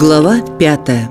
Глава пятая.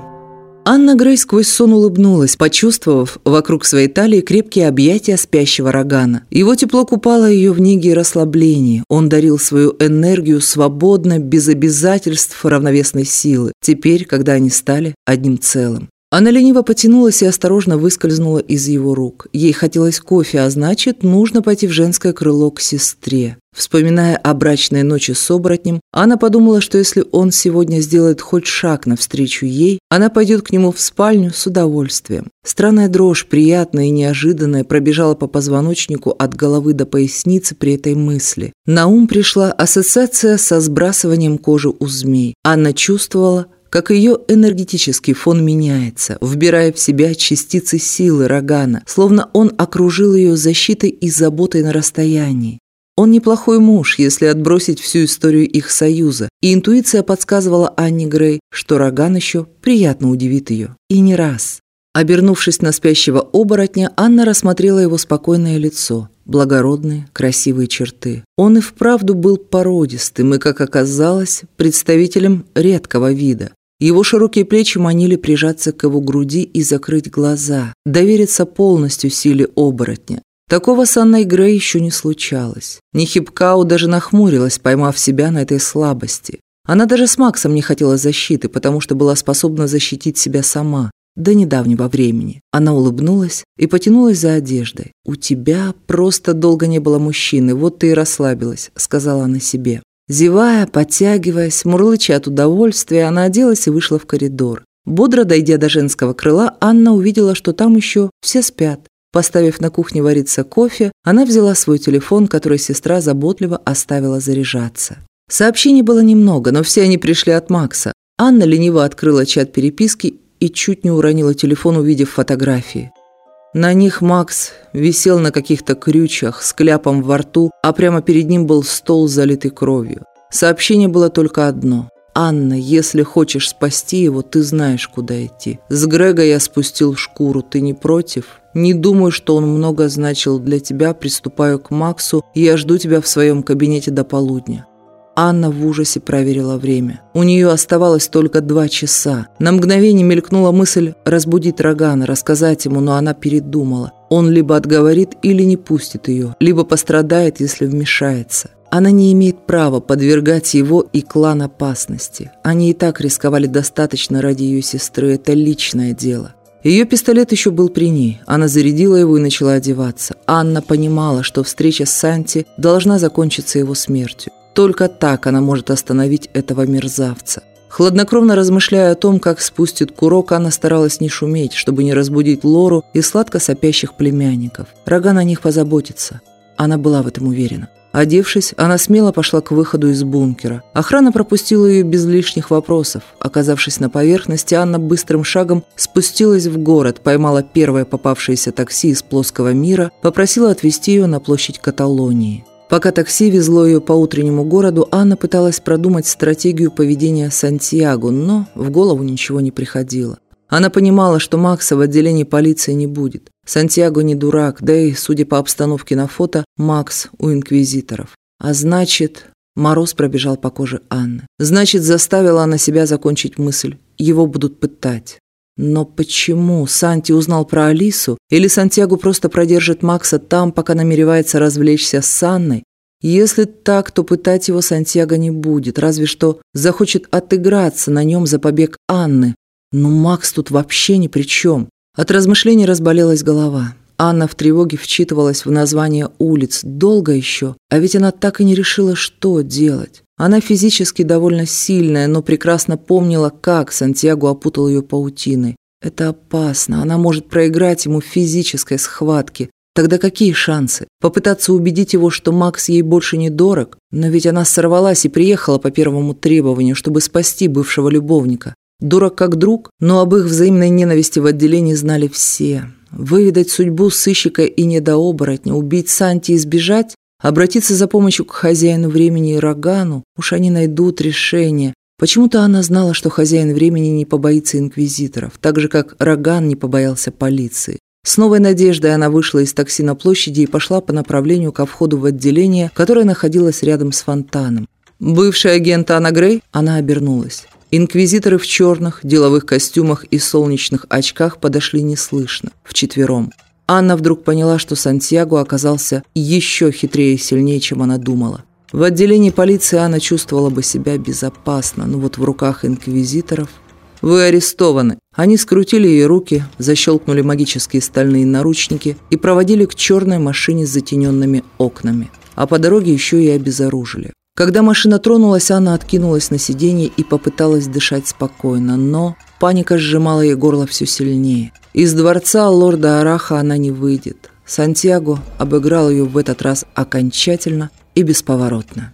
Анна Грей сквозь сон улыбнулась, почувствовав вокруг своей талии крепкие объятия спящего Рогана. Его тепло купало ее в неге и расслаблении. Он дарил свою энергию свободно, без обязательств равновесной силы. Теперь, когда они стали одним целым. Она лениво потянулась и осторожно выскользнула из его рук. Ей хотелось кофе, а значит, нужно пойти в женское крыло к сестре. Вспоминая о брачной ночи с оборотнем, она подумала, что если он сегодня сделает хоть шаг навстречу ей, она пойдет к нему в спальню с удовольствием. Странная дрожь, приятная и неожиданная, пробежала по позвоночнику от головы до поясницы при этой мысли. На ум пришла ассоциация со сбрасыванием кожи у змей. Анна чувствовала, как ее энергетический фон меняется, вбирая в себя частицы силы Рогана, словно он окружил ее защитой и заботой на расстоянии. Он неплохой муж, если отбросить всю историю их союза, и интуиция подсказывала Анне Грей, что Роган еще приятно удивит ее. И не раз. Обернувшись на спящего оборотня, Анна рассмотрела его спокойное лицо, благородные, красивые черты. Он и вправду был породистым и, как оказалось, представителем редкого вида. Его широкие плечи манили прижаться к его груди и закрыть глаза, довериться полностью силе оборотня. Такого с Анной Грей еще не случалось. Нихипкау даже нахмурилась, поймав себя на этой слабости. Она даже с Максом не хотела защиты, потому что была способна защитить себя сама, до недавнего времени. Она улыбнулась и потянулась за одеждой. «У тебя просто долго не было мужчины, вот ты и расслабилась», — сказала она себе. Зевая, подтягиваясь, мурлыча от удовольствия, она оделась и вышла в коридор. Бодро дойдя до женского крыла, Анна увидела, что там еще все спят. Поставив на кухне вариться кофе, она взяла свой телефон, который сестра заботливо оставила заряжаться. Сообщений было немного, но все они пришли от Макса. Анна лениво открыла чат переписки и чуть не уронила телефон, увидев фотографии. На них Макс висел на каких-то крючах с кляпом во рту, а прямо перед ним был стол, залитый кровью. Сообщение было только одно. «Анна, если хочешь спасти его, ты знаешь, куда идти. С Грега я спустил шкуру, ты не против? Не думаю, что он много значил для тебя, приступаю к Максу, я жду тебя в своем кабинете до полудня. Анна в ужасе проверила время. У нее оставалось только два часа. На мгновение мелькнула мысль разбудить Рогана, рассказать ему, но она передумала. Он либо отговорит или не пустит ее, либо пострадает, если вмешается. Она не имеет права подвергать его и клан опасности. Они и так рисковали достаточно ради ее сестры, это личное дело. Ее пистолет еще был при ней. Она зарядила его и начала одеваться. Анна понимала, что встреча с Санти должна закончиться его смертью. Только так она может остановить этого мерзавца. Хладнокровно размышляя о том, как спустит курок, она старалась не шуметь, чтобы не разбудить Лору и сладко сопящих племянников. Роган о них позаботится. Она была в этом уверена. Одевшись, она смело пошла к выходу из бункера. Охрана пропустила ее без лишних вопросов. Оказавшись на поверхности, Анна быстрым шагом спустилась в город, поймала первое попавшееся такси из плоского мира, попросила отвезти ее на площадь Каталонии. Пока такси везло ее по утреннему городу, Анна пыталась продумать стратегию поведения Сантьяго, но в голову ничего не приходило. Она понимала, что Макса в отделении полиции не будет. Сантьяго не дурак, да и, судя по обстановке на фото, Макс у инквизиторов. А значит, мороз пробежал по коже Анны. Значит, заставила она себя закончить мысль. Его будут пытать. Но почему Санти узнал про Алису? Или Сантьяго просто продержит Макса там, пока намеревается развлечься с Анной? Если так, то пытать его Сантьяго не будет, разве что захочет отыграться на нем за побег Анны. Но Макс тут вообще ни при чем. От размышлений разболелась голова. Анна в тревоге вчитывалась в название улиц. Долго еще, а ведь она так и не решила, что делать. Она физически довольно сильная, но прекрасно помнила, как Сантьяго опутал ее паутиной. Это опасно, она может проиграть ему в физической схватке. Тогда какие шансы? Попытаться убедить его, что Макс ей больше не дорог? Но ведь она сорвалась и приехала по первому требованию, чтобы спасти бывшего любовника. Дурак как друг, но об их взаимной ненависти в отделении знали все. Выведать судьбу сыщика и недооборотня, убить Санти и сбежать? Обратиться за помощью к хозяину времени и Рогану, уж они найдут решение. Почему-то она знала, что хозяин времени не побоится инквизиторов, так же, как Роган не побоялся полиции. С новой надеждой она вышла из такси на площади и пошла по направлению ко входу в отделение, которое находилось рядом с фонтаном. Бывший агент Анна Грей, она обернулась. Инквизиторы в черных, деловых костюмах и солнечных очках подошли неслышно, вчетвером. Анна вдруг поняла, что Сантьяго оказался еще хитрее и сильнее, чем она думала. В отделении полиции Анна чувствовала бы себя безопасно, но вот в руках инквизиторов «Вы арестованы». Они скрутили ей руки, защелкнули магические стальные наручники и проводили к черной машине с затененными окнами. А по дороге еще и обезоружили. Когда машина тронулась, Анна откинулась на сиденье и попыталась дышать спокойно, но паника сжимала ей горло все сильнее. Из дворца лорда Араха она не выйдет. Сантьяго обыграл ее в этот раз окончательно и бесповоротно.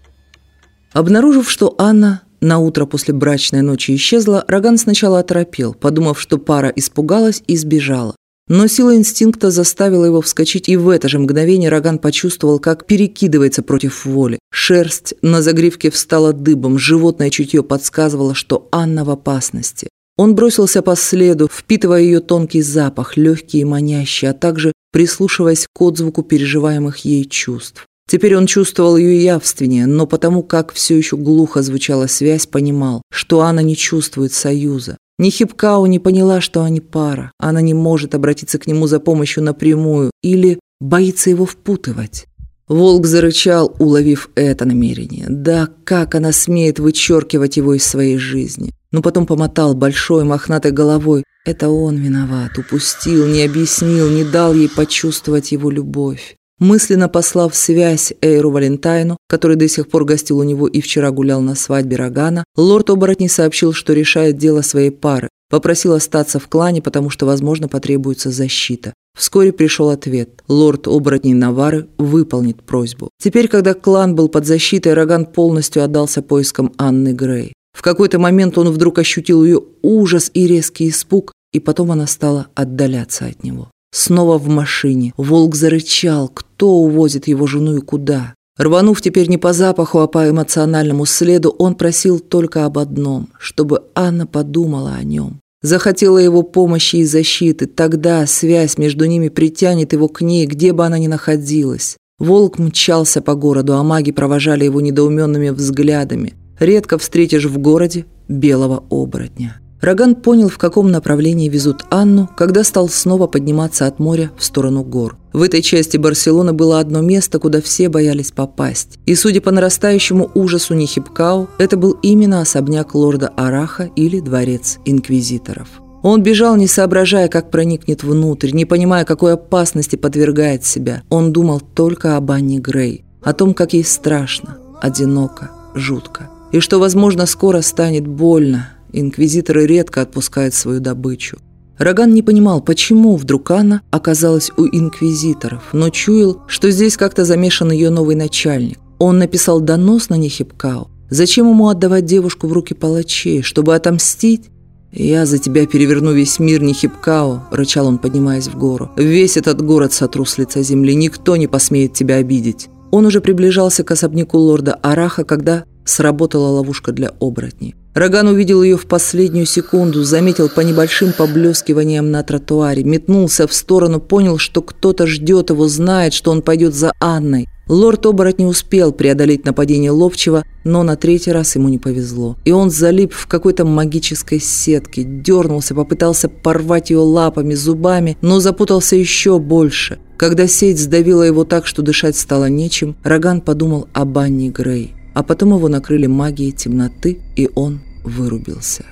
Обнаружив, что Анна на утро после брачной ночи исчезла, Роган сначала оторопел, подумав, что пара испугалась и сбежала. Но сила инстинкта заставила его вскочить, и в это же мгновение Роган почувствовал, как перекидывается против воли. Шерсть на загривке встала дыбом, животное чутье подсказывало, что Анна в опасности. Он бросился по следу, впитывая ее тонкий запах, легкий и манящий, а также прислушиваясь к отзвуку переживаемых ей чувств. Теперь он чувствовал ее явственнее, но потому как все еще глухо звучала связь, понимал, что Анна не чувствует союза. Ни Хипкау не поняла, что они пара. Она не может обратиться к нему за помощью напрямую или боится его впутывать. Волк зарычал, уловив это намерение. Да, как она смеет вычеркивать его из своей жизни. Но потом помотал большой мохнатой головой. Это он виноват, упустил, не объяснил, не дал ей почувствовать его любовь. Мысленно послав связь Эйру Валентайну, который до сих пор гостил у него и вчера гулял на свадьбе Рогана, лорд Оборотней сообщил, что решает дело своей пары. Попросил остаться в клане, потому что, возможно, потребуется защита. Вскоре пришел ответ. Лорд Оборотней Навары выполнит просьбу. Теперь, когда клан был под защитой, Роган полностью отдался поискам Анны Грей. В какой-то момент он вдруг ощутил ее ужас и резкий испуг, и потом она стала отдаляться от него. Снова в машине. Волк зарычал, кто увозит его жену и куда. Рванув теперь не по запаху, а по эмоциональному следу, он просил только об одном, чтобы Анна подумала о нем. Захотела его помощи и защиты, тогда связь между ними притянет его к ней, где бы она ни находилась. Волк мчался по городу, а маги провожали его недоуменными взглядами. Редко встретишь в городе белого оборотня. Роган понял, в каком направлении везут Анну, когда стал снова подниматься от моря в сторону гор. В этой части Барселоны было одно место, куда все боялись попасть. И, судя по нарастающему ужасу Нихипкау, это был именно особняк лорда Араха или дворец инквизиторов. Он бежал, не соображая, как проникнет внутрь, не понимая, какой опасности подвергает себя. Он думал только об Анне Грей, о том, как ей страшно, одиноко, жутко. И что, возможно, скоро станет больно, Инквизиторы редко отпускают свою добычу. Роган не понимал, почему вдруг Анна оказалась у инквизиторов, но чуял, что здесь как-то замешан ее новый начальник. Он написал донос на Нехипкау. Зачем ему отдавать девушку в руки палачей, чтобы отомстить? «Я за тебя переверну весь мир, Нехипкао», – рычал он, поднимаясь в гору. «Весь этот город сотру с лица земли, никто не посмеет тебя обидеть». Он уже приближался к особняку лорда Араха, когда сработала ловушка для оборотней. Роган увидел ее в последнюю секунду, заметил по небольшим поблескиваниям на тротуаре, метнулся в сторону, понял, что кто-то ждет его, знает, что он пойдет за Анной. Лорд Оборот не успел преодолеть нападение Ловчего, но на третий раз ему не повезло. И он залип в какой-то магической сетке, дернулся, попытался порвать ее лапами, зубами, но запутался еще больше. Когда сеть сдавила его так, что дышать стало нечем, Роган подумал об Анне Грей. А потом его накрыли магией темноты, и он вырубился.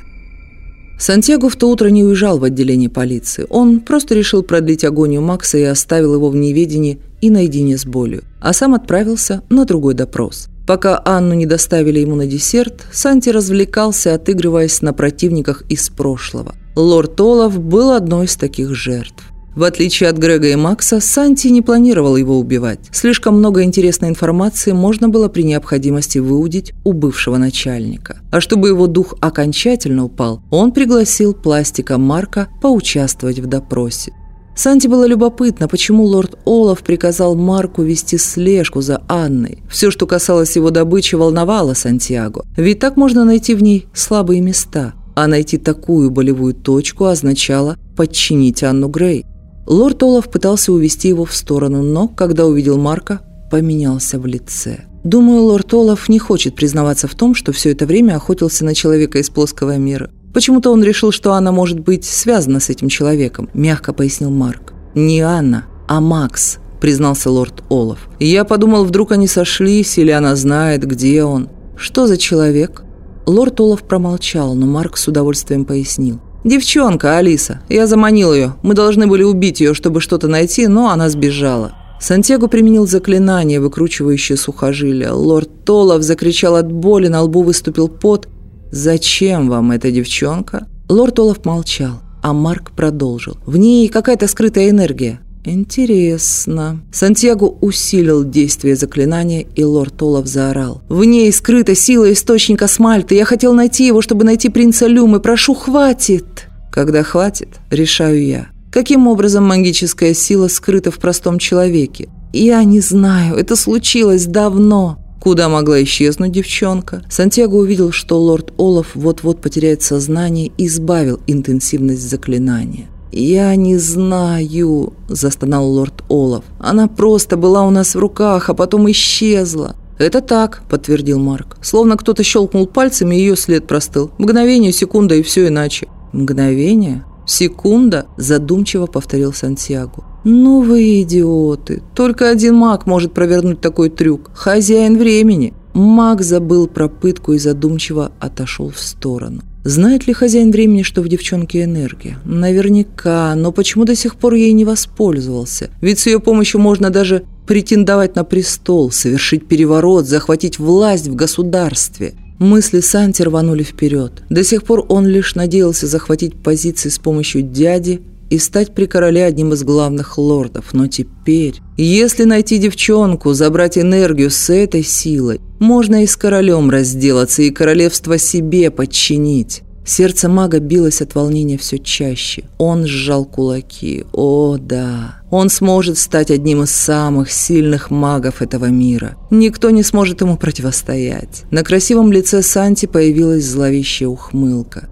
Сантьяго в то утро не уезжал в отделение полиции. Он просто решил продлить агонию Макса и оставил его в неведении и наедине с болью. А сам отправился на другой допрос. Пока Анну не доставили ему на десерт, Санти развлекался, отыгрываясь на противниках из прошлого. Лорд Олаф был одной из таких жертв. В отличие от Грега и Макса, Санти не планировал его убивать. Слишком много интересной информации можно было при необходимости выудить у бывшего начальника. А чтобы его дух окончательно упал, он пригласил пластика Марка поучаствовать в допросе. Санти было любопытно, почему лорд Олаф приказал Марку вести слежку за Анной. Все, что касалось его добычи, волновало Сантьяго. Ведь так можно найти в ней слабые места. А найти такую болевую точку означало подчинить Анну Грей. Лорд Олаф пытался увести его в сторону, но, когда увидел Марка, поменялся в лице. Думаю, лорд Олаф не хочет признаваться в том, что все это время охотился на человека из плоского мира. Почему-то он решил, что Анна может быть связана с этим человеком, мягко пояснил Марк. Не Анна, а Макс, признался лорд Олаф. Я подумал, вдруг они сошлись, или она знает, где он. Что за человек? Лорд Олаф промолчал, но Марк с удовольствием пояснил. «Девчонка, Алиса. Я заманил ее. Мы должны были убить ее, чтобы что-то найти, но она сбежала». Сантьяго применил заклинание, выкручивающее сухожилия. Лорд Толов закричал от боли, на лбу выступил пот. «Зачем вам эта девчонка?» Лорд Олаф молчал, а Марк продолжил. «В ней какая-то скрытая энергия. «Интересно». Сантьяго усилил действие заклинания, и лорд Олаф заорал. «В ней скрыта сила источника Смальты. Я хотел найти его, чтобы найти принца Люмы. Прошу, хватит!» «Когда хватит, решаю я. Каким образом магическая сила скрыта в простом человеке? Я не знаю. Это случилось давно». Куда могла исчезнуть девчонка? Сантьяго увидел, что лорд Олаф вот-вот потеряет сознание и избавил интенсивность заклинания. «Я не знаю», – застонал лорд Олаф. «Она просто была у нас в руках, а потом исчезла». «Это так», – подтвердил Марк. Словно кто-то щелкнул пальцами, и ее след простыл. Мгновение, секунда и все иначе. «Мгновение? Секунда?» – задумчиво повторил Сантьяго. «Ну вы идиоты! Только один маг может провернуть такой трюк. Хозяин времени!» Маг забыл про пытку и задумчиво отошел в сторону. Знает ли хозяин времени, что в девчонке энергия? Наверняка, но почему до сих пор ей не воспользовался? Ведь с ее помощью можно даже претендовать на престол, совершить переворот, захватить власть в государстве. Мысли Санти рванули вперед. До сих пор он лишь надеялся захватить позиции с помощью дяди и стать при короле одним из главных лордов. Но теперь, если найти девчонку, забрать энергию с этой силой, можно и с королем разделаться, и королевство себе подчинить. Сердце мага билось от волнения все чаще. Он сжал кулаки. О, да. Он сможет стать одним из самых сильных магов этого мира. Никто не сможет ему противостоять. На красивом лице Санти появилась зловещая ухмылка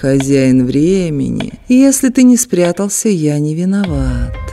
хозяин времени. Если ты не спрятался, я не виноват.